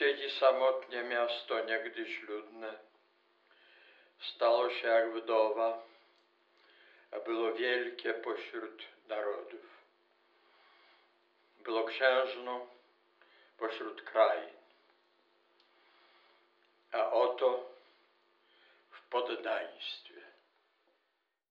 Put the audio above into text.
Siedzi samotnie miasto niegdyś ludne, stało się jak wdowa, a było wielkie pośród narodów. Było księżną pośród krain. A oto w poddaństwie